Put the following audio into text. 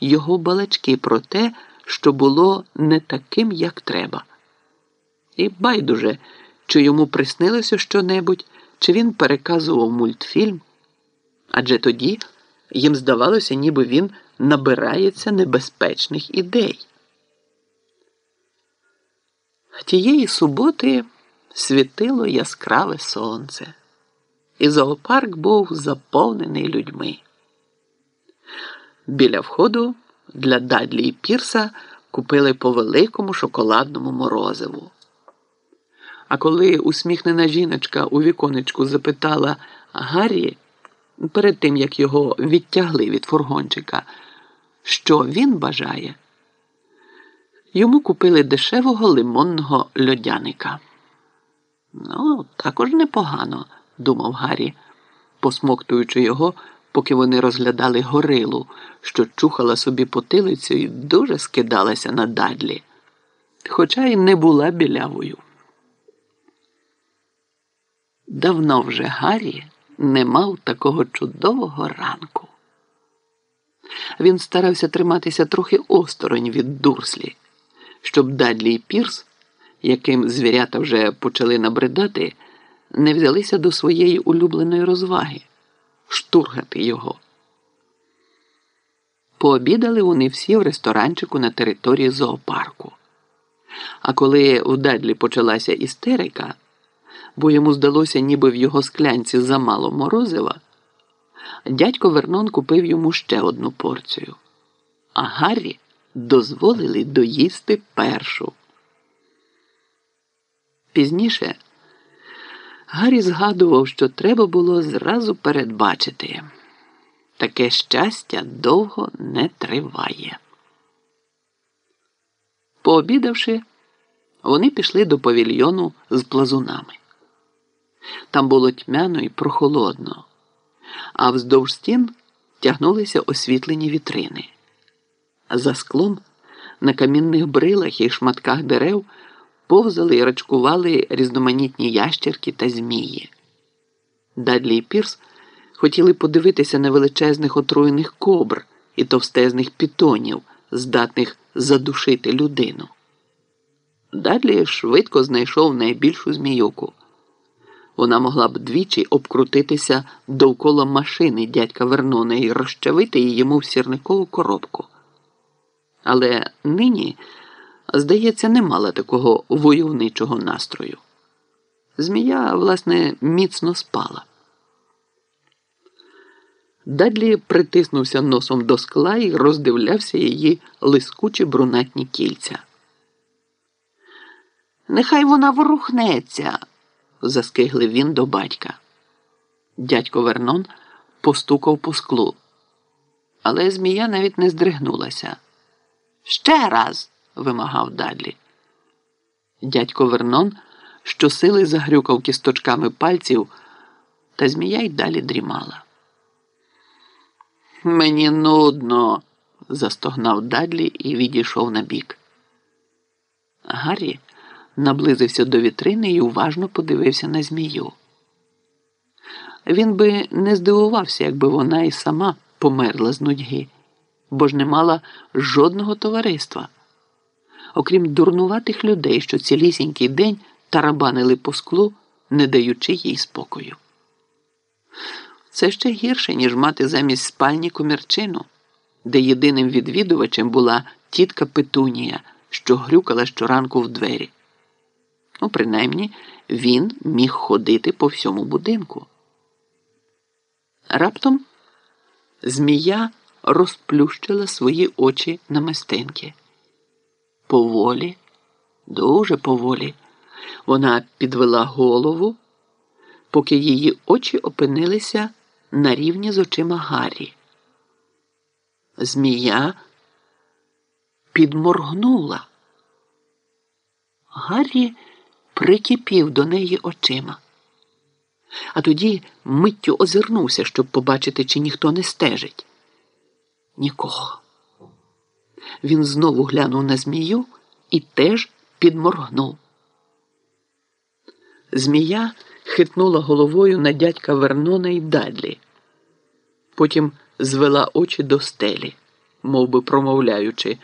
його балачки про те, що було не таким, як треба. І байдуже, чи йому приснилося щонебудь, чи він переказував мультфільм. Адже тоді їм здавалося, ніби він набирається небезпечних ідей. Тієї суботи світило яскраве сонце, і зоопарк був заповнений людьми. Біля входу для Дадлі і Пірса купили по великому шоколадному морозиву. А коли усміхнена жіночка у віконечку запитала Гаррі, перед тим як його відтягли від фургончика, що він бажає, йому купили дешевого лимонного льодяника. Ну, також непогано, думав Гаррі, посмоктуючи його, поки вони розглядали горилу, що чухала собі потилицю і дуже скидалася на дадлі, хоча й не була білявою. Давно вже Гаррі не мав такого чудового ранку. Він старався триматися трохи осторонь від дурслі, щоб Дадлі і Пірс, яким звірята вже почали набридати, не взялися до своєї улюбленої розваги штургати його. Пообідали вони всі в ресторанчику на території зоопарку. А коли у Дадлі почалася істерика, бо йому здалося, ніби в його склянці замало морозива, дядько Вернон купив йому ще одну порцію, а Гаррі дозволили доїсти першу. Пізніше Гаррі згадував, що треба було зразу передбачити таке щастя довго не триває. Пообідавши, вони пішли до павільйону з плазунами. Там було тьмяно і прохолодно, а вздовж стін тягнулися освітлені вітрини. За склом на камінних брилах і шматках дерев повзали і рачкували різноманітні ящерки та змії. Дадлі і Пірс хотіли подивитися на величезних отруєних кобр і товстезних пітонів, здатних задушити людину. Дадлі швидко знайшов найбільшу змійоку. Вона могла б двічі обкрутитися довкола машини дядька Вернона і розчавити її йому в сірникову коробку. Але нині, здається, не мала такого войовничого настрою. Змія, власне, міцно спала. Дадлі притиснувся носом до скла і роздивлявся її лискучі брунатні кільця. Нехай вона ворухнеться заскиглив він до батька. Дядько Вернон постукав по склу, але змія навіть не здригнулася. Ще раз, вимагав Дадлі. Дядько Вернон щосили загрюкав кісточками пальців, та змія й далі дрімала. Мені нудно, застогнав Дадлі і відійшов на бік. Гаррі наблизився до вітрини і уважно подивився на змію. Він би не здивувався, якби вона і сама померла з нудьги, бо ж не мала жодного товариства, окрім дурнуватих людей, що цілісінький день тарабанили по склу, не даючи їй спокою. Це ще гірше, ніж мати замість спальні комірчину, де єдиним відвідувачем була тітка Петунія, що грюкала щоранку в двері. Ну, принаймні, він міг ходити по всьому будинку. Раптом змія розплющила свої очі на мистинки. Поволі, дуже поволі, вона підвела голову, поки її очі опинилися на рівні з очима Гаррі. Змія підморгнула. Гаррі прикипів до неї очима. А тоді миттю озирнувся, щоб побачити, чи ніхто не стежить. Нікого. Він знову глянув на змію і теж підморгнув. Змія хитнула головою на дядька Вернона і Дадлі. Потім звела очі до стелі. мов би промовляючи.